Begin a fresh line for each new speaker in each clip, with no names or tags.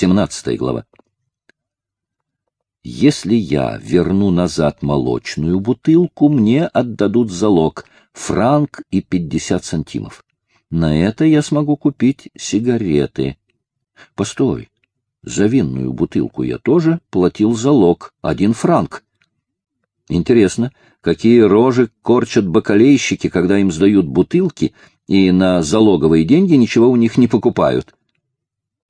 17 глава. Если я верну назад молочную бутылку, мне отдадут залог — франк и пятьдесят сантимов. На это я смогу купить сигареты. Постой, за винную бутылку я тоже платил залог — один франк. Интересно, какие рожи корчат бакалейщики, когда им сдают бутылки, и на залоговые деньги ничего у них не покупают.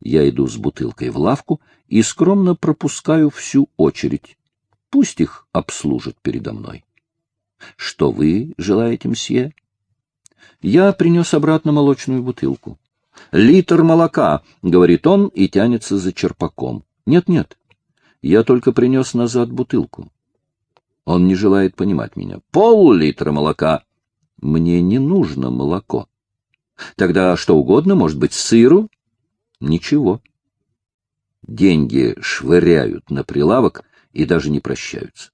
Я иду с бутылкой в лавку и скромно пропускаю всю очередь. Пусть их обслужат передо мной. Что вы желаете, мсье? Я принес обратно молочную бутылку. Литр молока, — говорит он и тянется за черпаком. Нет-нет, я только принес назад бутылку. Он не желает понимать меня. Пол-литра молока. Мне не нужно молоко. Тогда что угодно, может быть, сыру? Ничего. Деньги швыряют на прилавок и даже не прощаются.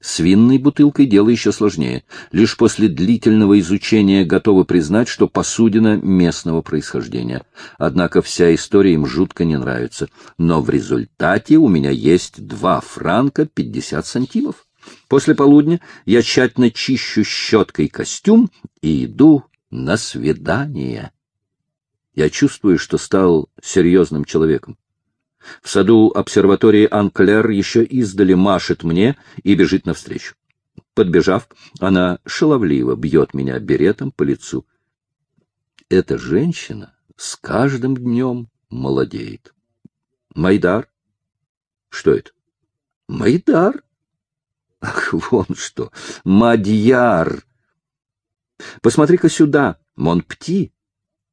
С винной бутылкой дело еще сложнее. Лишь после длительного изучения готовы признать, что посудина местного происхождения. Однако вся история им жутко не нравится. Но в результате у меня есть два франка пятьдесят сантимов. После полудня я тщательно чищу щеткой костюм и иду на свидание. Я чувствую, что стал серьезным человеком. В саду обсерватории Анклер еще издали машет мне и бежит навстречу. Подбежав, она шаловливо бьет меня беретом по лицу. Эта женщина с каждым днем молодеет. Майдар? Что это? Майдар? Ах, вон что! Мадьяр! Посмотри-ка сюда, Монпти.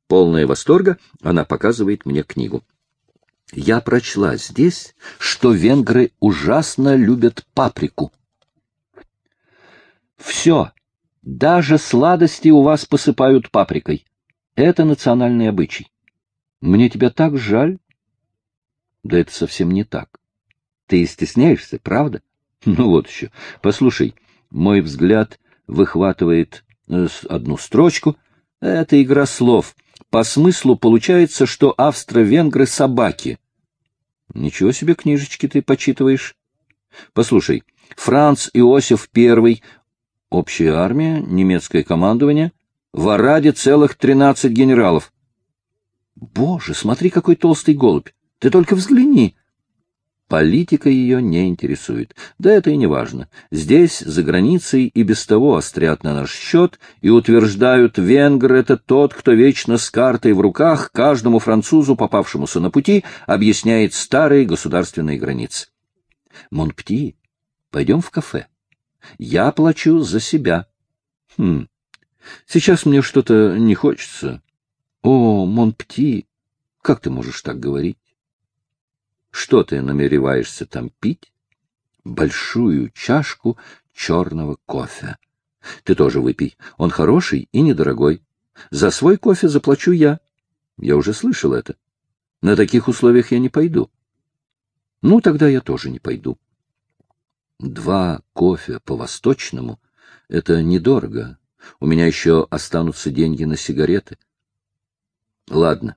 Полная восторга, она показывает мне книгу. Я прочла здесь, что венгры ужасно любят паприку. Все, даже сладости у вас посыпают паприкой. Это национальный обычай. Мне тебя так жаль. Да это совсем не так. Ты стесняешься, правда? Ну вот еще. Послушай, мой взгляд выхватывает э, одну строчку. Это игра слов. По смыслу получается, что австро-венгры — собаки. Ничего себе книжечки ты почитываешь. Послушай, Франц Иосиф I, общая армия, немецкое командование, в Араде целых тринадцать генералов. Боже, смотри, какой толстый голубь! Ты только взгляни! Политика ее не интересует. Да это и не важно. Здесь, за границей, и без того острят на наш счет и утверждают, венгр — это тот, кто вечно с картой в руках каждому французу, попавшемуся на пути, объясняет старые государственные границы. Монпти, пойдем в кафе. Я плачу за себя. Хм, сейчас мне что-то не хочется. О, Монпти, как ты можешь так говорить? Что ты намереваешься там пить? Большую чашку черного кофе. Ты тоже выпей. Он хороший и недорогой. За свой кофе заплачу я. Я уже слышал это. На таких условиях я не пойду. Ну, тогда я тоже не пойду. Два кофе по-восточному — это недорого. У меня еще останутся деньги на сигареты. Ладно,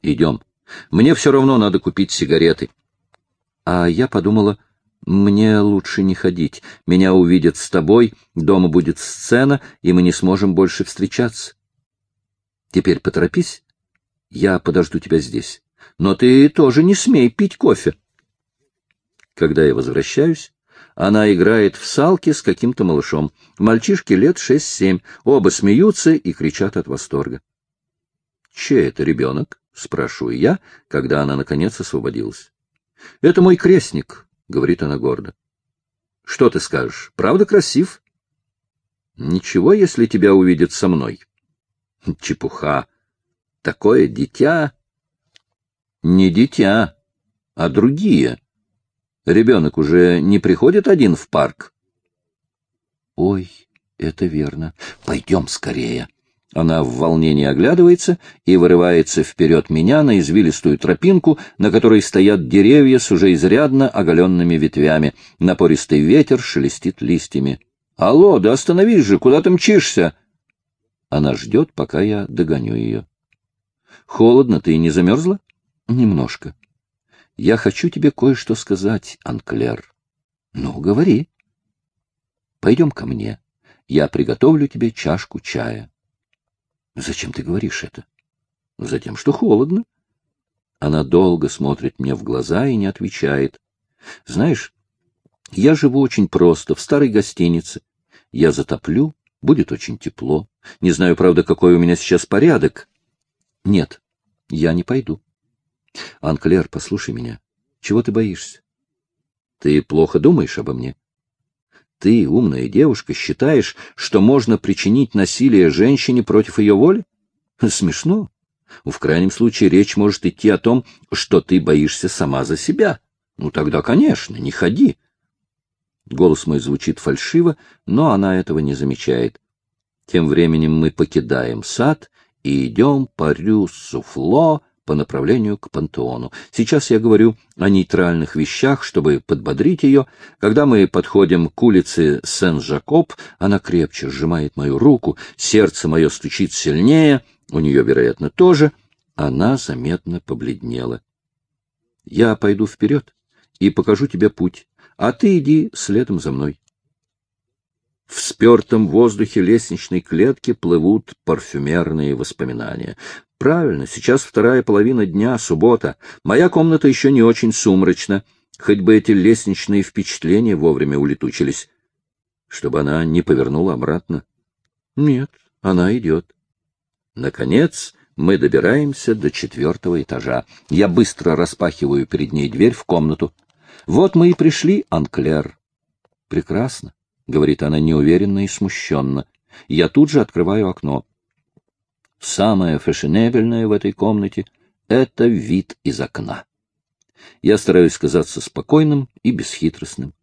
идем. Мне все равно надо купить сигареты. А я подумала, мне лучше не ходить. Меня увидят с тобой, дома будет сцена, и мы не сможем больше встречаться. Теперь поторопись. Я подожду тебя здесь. Но ты тоже не смей пить кофе. Когда я возвращаюсь, она играет в салки с каким-то малышом. Мальчишки лет шесть-семь. Оба смеются и кричат от восторга. Чей это ребенок? — спрашиваю я, когда она, наконец, освободилась. — Это мой крестник, — говорит она гордо. — Что ты скажешь? Правда красив? — Ничего, если тебя увидят со мной. — Чепуха. Такое дитя... — Не дитя, а другие. Ребенок уже не приходит один в парк? — Ой, это верно. Пойдем скорее. — она в волнении оглядывается и вырывается вперед меня на извилистую тропинку, на которой стоят деревья с уже изрядно оголенными ветвями. Напористый ветер шелестит листьями. «Алло, да остановись же, куда ты мчишься?» Она ждет, пока я догоню ее. «Холодно, ты не замерзла?» «Немножко». Я хочу тебе кое-что сказать, Анклер. Ну, говори. Пойдем ко мне. Я приготовлю тебе чашку чая. Зачем ты говоришь это? Затем, что холодно. Она долго смотрит мне в глаза и не отвечает. Знаешь, я живу очень просто, в старой гостинице. Я затоплю, будет очень тепло. Не знаю, правда, какой у меня сейчас порядок. Нет, я не пойду. Анклер, послушай меня. Чего ты боишься? Ты плохо думаешь обо мне? Ты, умная девушка, считаешь, что можно причинить насилие женщине против ее воли? Смешно. В крайнем случае речь может идти о том, что ты боишься сама за себя. Ну тогда, конечно, не ходи. Голос мой звучит фальшиво, но она этого не замечает. Тем временем мы покидаем сад и идем по Рю-Суфло по направлению к пантеону. Сейчас я говорю о нейтральных вещах, чтобы подбодрить ее. Когда мы подходим к улице Сен-Жакоб, она крепче сжимает мою руку, сердце мое стучит сильнее, у нее, вероятно, тоже. Она заметно побледнела. Я пойду вперед и покажу тебе путь, а ты иди следом за мной. В спертом воздухе лестничной клетки плывут парфюмерные воспоминания. Правильно, сейчас вторая половина дня, суббота. Моя комната еще не очень сумрачна, хоть бы эти лестничные впечатления вовремя улетучились. Чтобы она не повернула обратно. Нет, она идет. Наконец, мы добираемся до четвертого этажа. Я быстро распахиваю перед ней дверь в комнату. Вот мы и пришли, Анклер. Прекрасно, — говорит она неуверенно и смущенно. Я тут же открываю окно. Самое фешенебельное в этой комнате — это вид из окна. Я стараюсь казаться спокойным и бесхитростным.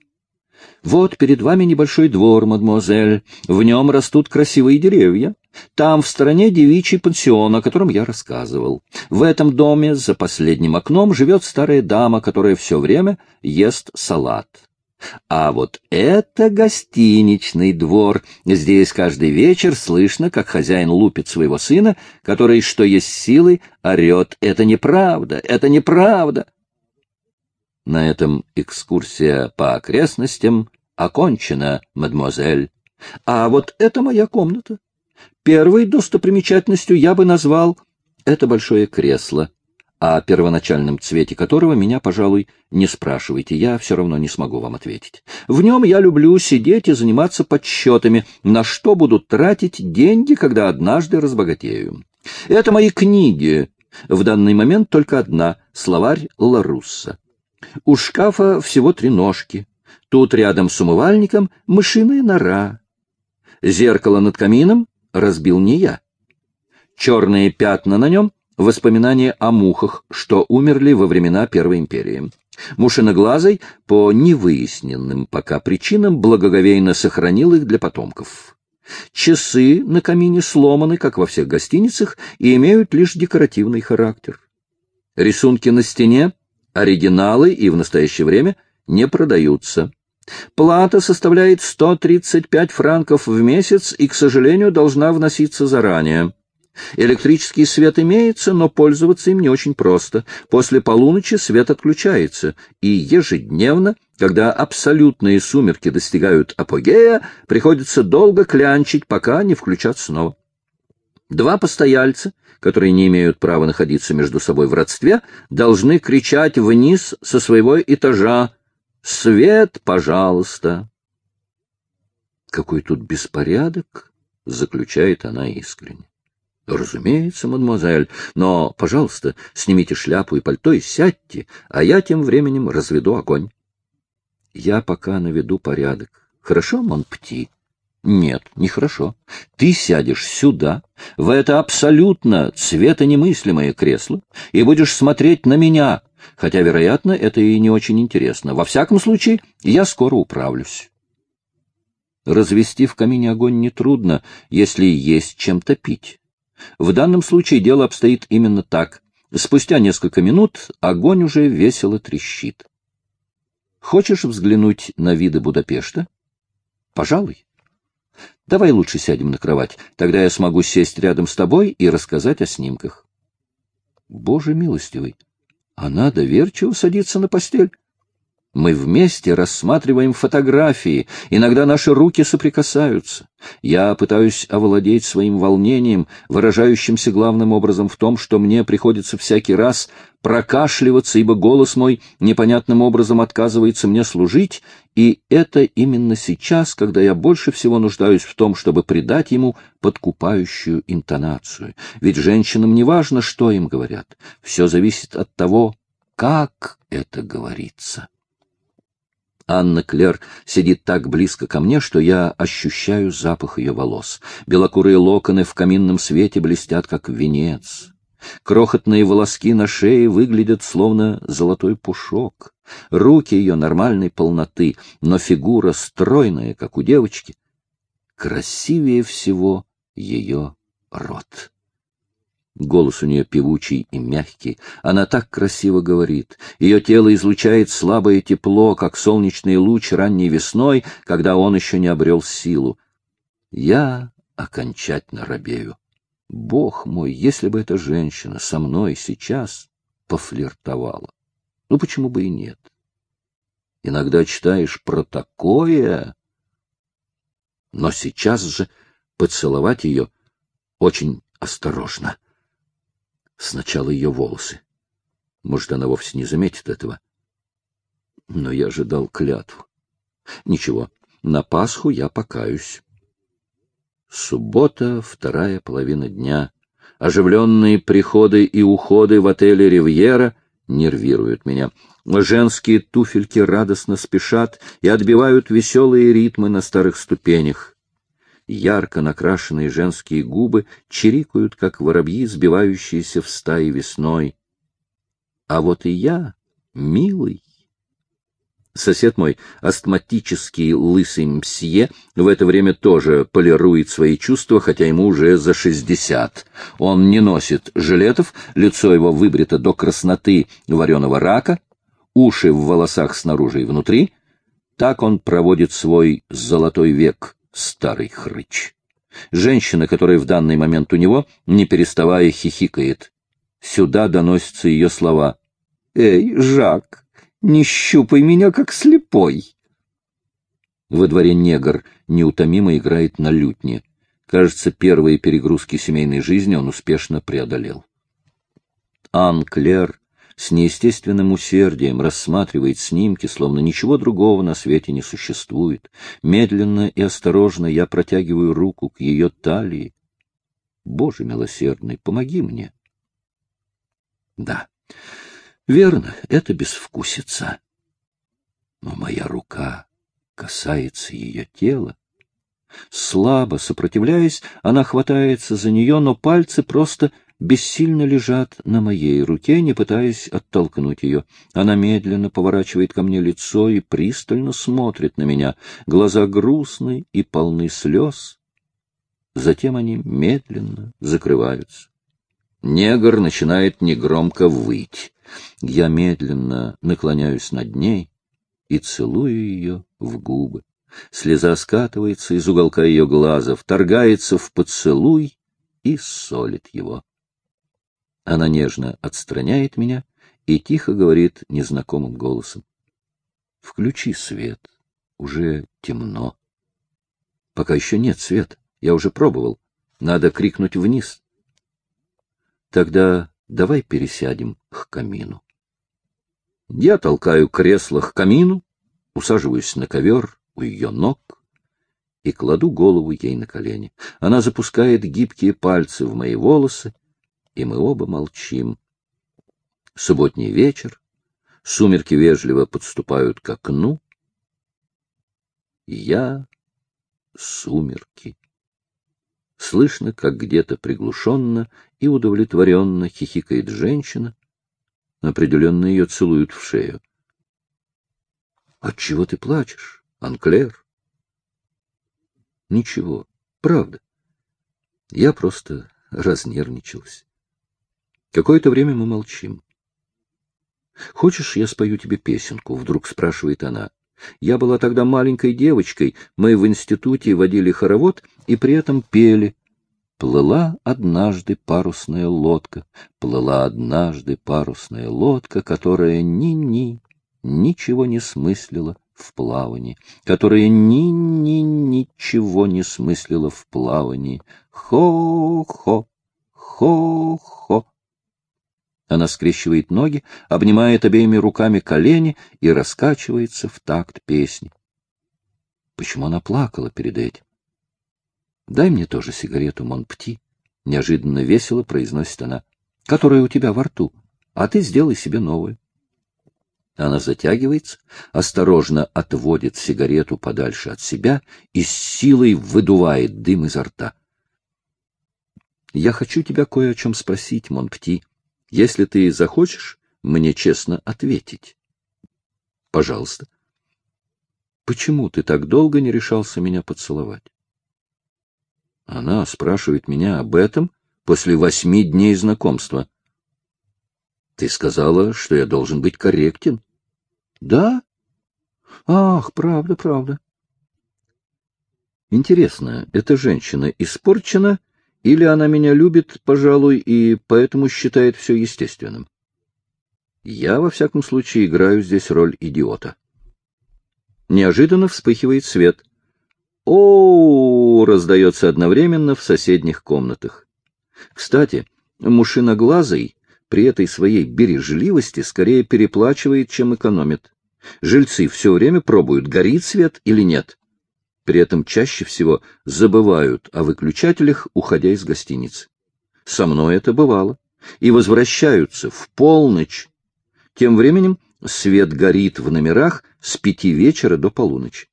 Вот перед вами небольшой двор, мадемуазель. В нем растут красивые деревья. Там в стороне девичий пансион, о котором я рассказывал. В этом доме за последним окном живет старая дама, которая все время ест салат. А вот это гостиничный двор. Здесь каждый вечер слышно, как хозяин лупит своего сына, который, что есть силы, орет «Это неправда! Это неправда!» На этом экскурсия по окрестностям окончена, мадемуазель. А вот это моя комната. Первой достопримечательностью я бы назвал это большое кресло о первоначальном цвете которого меня, пожалуй, не спрашивайте, я все равно не смогу вам ответить. В нем я люблю сидеть и заниматься подсчетами, на что буду тратить деньги, когда однажды разбогатею. Это мои книги. В данный момент только одна — словарь Ларусса. У шкафа всего три ножки. Тут рядом с умывальником мышиная нора. Зеркало над камином разбил не я. Черные пятна на нем Воспоминания о мухах, что умерли во времена Первой империи. Мушиноглазый, по невыясненным пока причинам, благоговейно сохранил их для потомков. Часы на камине сломаны, как во всех гостиницах, и имеют лишь декоративный характер. Рисунки на стене, оригиналы и в настоящее время не продаются. Плата составляет 135 франков в месяц и, к сожалению, должна вноситься заранее. Электрический свет имеется, но пользоваться им не очень просто. После полуночи свет отключается, и ежедневно, когда абсолютные сумерки достигают апогея, приходится долго клянчить, пока не включат снова. Два постояльца, которые не имеют права находиться между собой в родстве, должны кричать вниз со своего этажа «Свет, пожалуйста!» «Какой тут беспорядок!» — заключает она искренне. — Разумеется, мадемуазель, но, пожалуйста, снимите шляпу и пальто и сядьте, а я тем временем разведу огонь. — Я пока наведу порядок. Хорошо, Монпти? — Нет, нехорошо. Ты сядешь сюда, в это абсолютно цветонемыслимое кресло, и будешь смотреть на меня, хотя, вероятно, это и не очень интересно. Во всяком случае, я скоро управлюсь. Развести в камине огонь нетрудно, если есть чем топить. В данном случае дело обстоит именно так. Спустя несколько минут огонь уже весело трещит. Хочешь взглянуть на виды Будапешта? Пожалуй. Давай лучше сядем на кровать, тогда я смогу сесть рядом с тобой и рассказать о снимках. Боже милостивый, Она доверчиво садится на постель. Мы вместе рассматриваем фотографии, иногда наши руки соприкасаются. Я пытаюсь овладеть своим волнением, выражающимся главным образом в том, что мне приходится всякий раз прокашливаться, ибо голос мой непонятным образом отказывается мне служить, и это именно сейчас, когда я больше всего нуждаюсь в том, чтобы придать ему подкупающую интонацию. Ведь женщинам не важно, что им говорят, все зависит от того, как это говорится. Анна Клер сидит так близко ко мне, что я ощущаю запах ее волос. Белокурые локоны в каминном свете блестят, как венец. Крохотные волоски на шее выглядят словно золотой пушок. Руки ее нормальной полноты, но фигура стройная, как у девочки. Красивее всего ее рот. Голос у нее певучий и мягкий. Она так красиво говорит. Ее тело излучает слабое тепло, как солнечный луч ранней весной, когда он еще не обрел силу. Я окончательно робею. Бог мой, если бы эта женщина со мной сейчас пофлиртовала. Ну, почему бы и нет? Иногда читаешь про такое, но сейчас же поцеловать ее очень осторожно. Сначала ее волосы. Может, она вовсе не заметит этого. Но я же дал клятву. Ничего, на Пасху я покаюсь. Суббота, вторая половина дня. Оживленные приходы и уходы в отеле «Ривьера» нервируют меня. Женские туфельки радостно спешат и отбивают веселые ритмы на старых ступенях ярко накрашенные женские губы чирикают, как воробьи, сбивающиеся в стаи весной. А вот и я, милый. Сосед мой, астматический лысый мсье, в это время тоже полирует свои чувства, хотя ему уже за шестьдесят. Он не носит жилетов, лицо его выбрито до красноты вареного рака, уши в волосах снаружи и внутри. Так он проводит свой золотой век, старый хрыч. Женщина, которая в данный момент у него, не переставая хихикает. Сюда доносятся ее слова. «Эй, Жак, не щупай меня, как слепой!» Во дворе негр неутомимо играет на лютне. Кажется, первые перегрузки семейной жизни он успешно преодолел. Ан Клер с неестественным усердием рассматривает снимки, словно ничего другого на свете не существует. Медленно и осторожно я протягиваю руку к ее талии. Боже милосердный, помоги мне. Да, верно, это безвкусица. Но моя рука касается ее тела. Слабо сопротивляясь, она хватается за нее, но пальцы просто бессильно лежат на моей руке, не пытаясь оттолкнуть ее. Она медленно поворачивает ко мне лицо и пристально смотрит на меня. Глаза грустны и полны слез. Затем они медленно закрываются. Негр начинает негромко выть. Я медленно наклоняюсь над ней и целую ее в губы. Слеза скатывается из уголка ее глаза, вторгается в поцелуй и солит его. Она нежно отстраняет меня и тихо говорит незнакомым голосом. — Включи свет. Уже темно. Пока еще нет света. Я уже пробовал. Надо крикнуть вниз. Тогда давай пересядем к камину. Я толкаю кресло к камину, усаживаюсь на ковер у ее ног и кладу голову ей на колени. Она запускает гибкие пальцы в мои волосы, и мы оба молчим. Субботний вечер, сумерки вежливо подступают к окну. Я — сумерки. Слышно, как где-то приглушенно и удовлетворенно хихикает женщина. Определенно ее целуют в шею. — Отчего ты плачешь, Анклер? — Ничего, правда. Я просто разнервничалась. Какое-то время мы молчим. «Хочешь, я спою тебе песенку?» — вдруг спрашивает она. «Я была тогда маленькой девочкой, мы в институте водили хоровод и при этом пели. Плыла однажды парусная лодка, плыла однажды парусная лодка, которая ни-ни, ничего не смыслила в плавании, которая ни-ни ничего не смыслила в плавании. Хо-хо, хо-хо. Она скрещивает ноги, обнимает обеими руками колени и раскачивается в такт песни. Почему она плакала перед этим? Дай мне тоже сигарету, Монпти, — неожиданно весело произносит она, — которая у тебя во рту, а ты сделай себе новую. Она затягивается, осторожно отводит сигарету подальше от себя и с силой выдувает дым изо рта. «Я хочу тебя кое о чем спросить, Монпти, если ты захочешь мне честно ответить». «Пожалуйста». «Почему ты так долго не решался меня поцеловать?» Она спрашивает меня об этом после восьми дней знакомства. Ты сказала, что я должен быть корректен. Да? Ах, правда, правда. Интересно, эта женщина испорчена, или она меня любит, пожалуй, и поэтому считает все естественным? Я, во всяком случае, играю здесь роль идиота. Неожиданно вспыхивает свет — о, раздается одновременно в соседних комнатах. Кстати, мушиноглазый при этой своей бережливости скорее переплачивает, чем экономит. Жильцы все время пробуют, горит свет или нет. При этом чаще всего забывают о выключателях, уходя из гостиницы. Со мной это бывало. И возвращаются в полночь. Тем временем свет горит в номерах с пяти вечера до полуночи.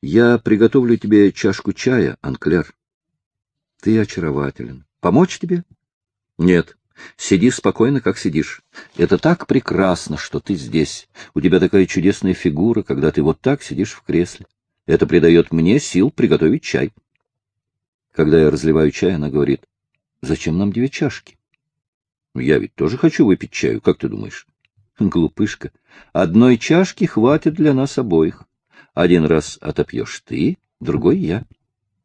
Я приготовлю тебе чашку чая, Анклер. Ты очарователен. Помочь тебе? Нет. Сиди спокойно, как сидишь. Это так прекрасно, что ты здесь. У тебя такая чудесная фигура, когда ты вот так сидишь в кресле. Это придает мне сил приготовить чай. Когда я разливаю чай, она говорит, зачем нам две чашки? Я ведь тоже хочу выпить чаю, как ты думаешь? Глупышка, одной чашки хватит для нас обоих. Один раз отопьешь ты, другой я.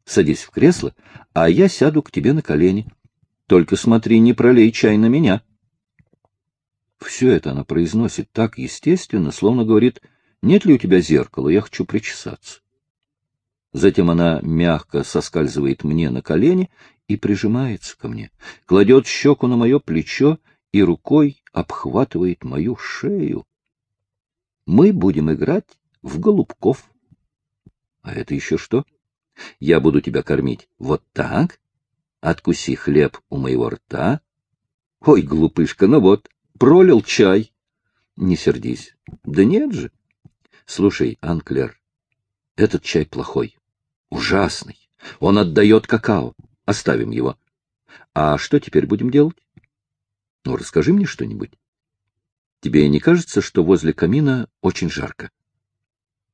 Садись в кресло, а я сяду к тебе на колени. Только смотри, не пролей чай на меня. Все это она произносит так естественно, словно говорит, нет ли у тебя зеркала, я хочу причесаться. Затем она мягко соскальзывает мне на колени и прижимается ко мне, кладет щеку на мое плечо и рукой обхватывает мою шею. Мы будем играть в голубков. А это еще что? Я буду тебя кормить вот так. Откуси хлеб у моего рта. Ой, глупышка, ну вот, пролил чай. Не сердись. Да нет же. Слушай, Анклер, этот чай плохой, ужасный. Он отдает какао. Оставим его. А что теперь будем делать? Ну, расскажи мне что-нибудь. Тебе не кажется, что возле камина очень жарко?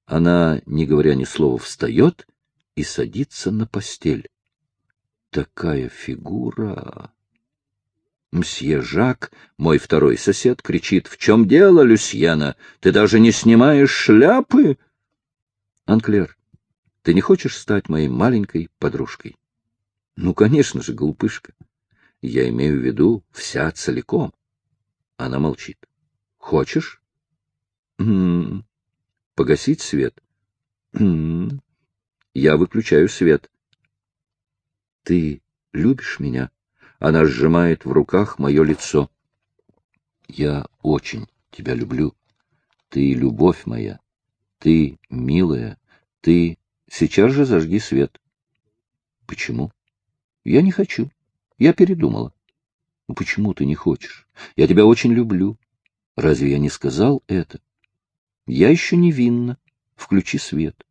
Она, не говоря ни слова, встает и садится на постель. Такая фигура! Мсье Жак, мой второй сосед, кричит, «В чем дело, Люсьена? Ты даже не снимаешь шляпы?» «Анклер, ты не хочешь стать моей маленькой подружкой?» «Ну, конечно же, глупышка. Я имею в виду вся целиком». Она молчит. «Хочешь?» «М -м, Погасить свет? Я выключаю свет. Ты любишь меня? Она сжимает в руках мое лицо. Я очень тебя люблю. Ты любовь моя. Ты милая. Ты... Сейчас же зажги свет. Почему? Я не хочу. Я передумала. Ну, почему ты не хочешь? Я тебя очень люблю. Разве я не сказал это? Я еще невинна. Включи свет.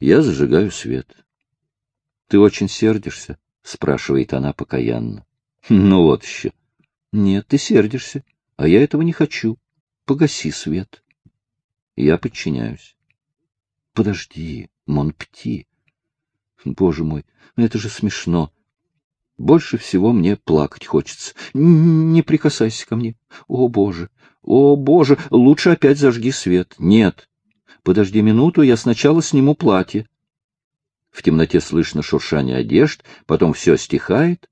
Я зажигаю свет. Ты очень сердишься? спрашивает она покаянно. Ну вот еще. Нет, ты сердишься, а я этого не хочу. Погаси свет. Я подчиняюсь. Подожди, Монпти. Боже мой, это же смешно. Больше всего мне плакать хочется. Не прикасайся ко мне. О, Боже! О, Боже! Лучше опять зажги свет. Нет. Подожди минуту, я сначала сниму платье. В темноте слышно шуршание одежд, потом все стихает.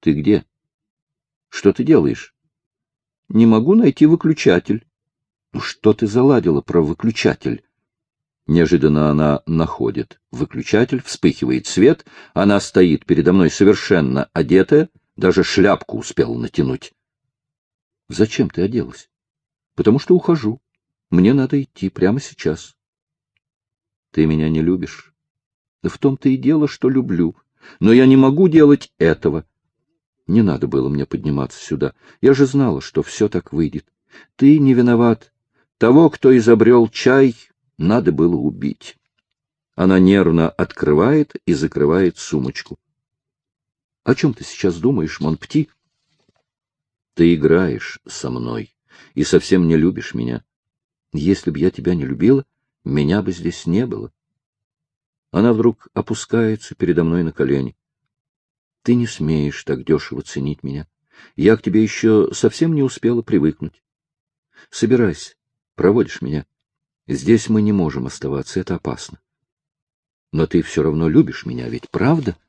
Ты где? Что ты делаешь? Не могу найти выключатель. Ну что ты заладила про выключатель? Неожиданно она находит. Выключатель, вспыхивает свет, она стоит передо мной совершенно одетая, даже шляпку успела натянуть. Зачем ты оделась? Потому что ухожу. Мне надо идти прямо сейчас. Ты меня не любишь. В том-то и дело, что люблю. Но я не могу делать этого. Не надо было мне подниматься сюда. Я же знала, что все так выйдет. Ты не виноват. Того, кто изобрел чай, надо было убить. Она нервно открывает и закрывает сумочку. — О чем ты сейчас думаешь, Монпти? — Ты играешь со мной и совсем не любишь меня. Если б я тебя не любила, меня бы здесь не было. Она вдруг опускается передо мной на колени. Ты не смеешь так дешево ценить меня. Я к тебе еще совсем не успела привыкнуть. Собирайся, проводишь меня. Здесь мы не можем оставаться, это опасно. Но ты все равно любишь меня, ведь правда? —